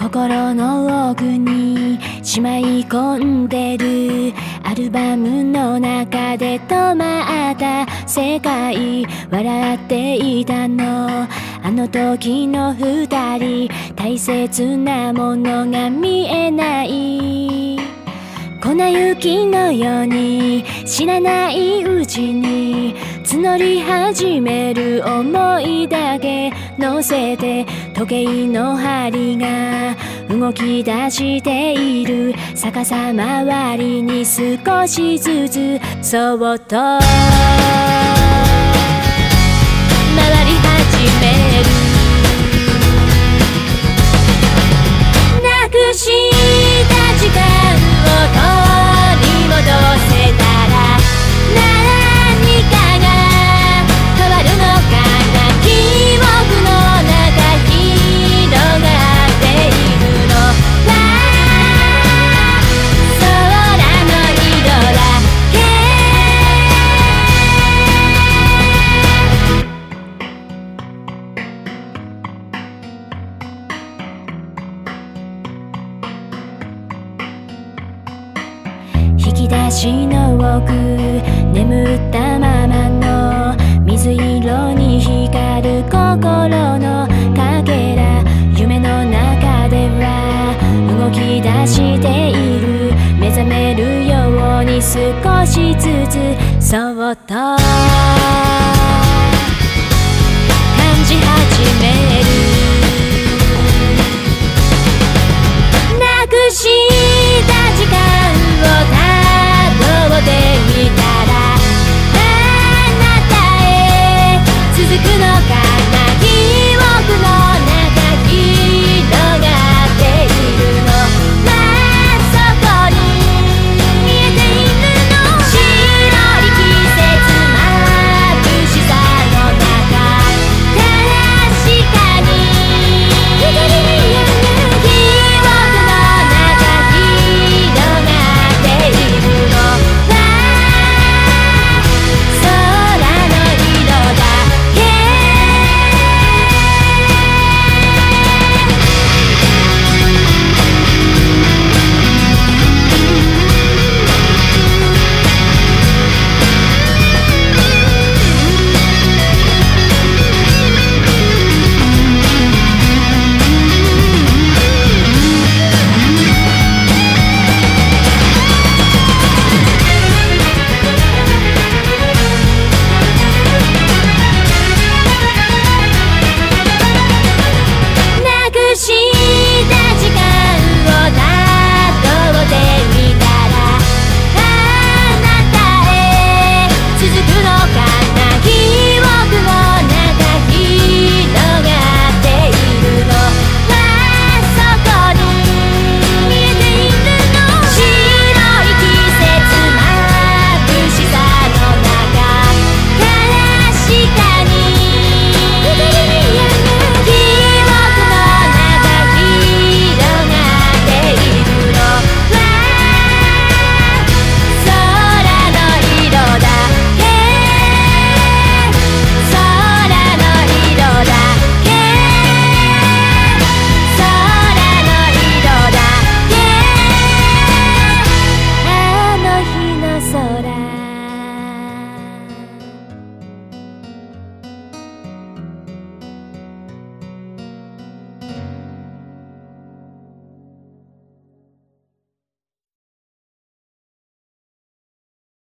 心の奥にしまい込んでるアルバムの中で止まった世界笑っていたの。あの時の二人大切なものが見えない。粉雪のように知らないうちに募り始める思いだけ乗せて時計の針が動き出している。逆さ回りに少しずつそっとき出しの奥眠ったままの水色に光る心のかけら夢の中では動き出している目覚めるように少しずつそっと。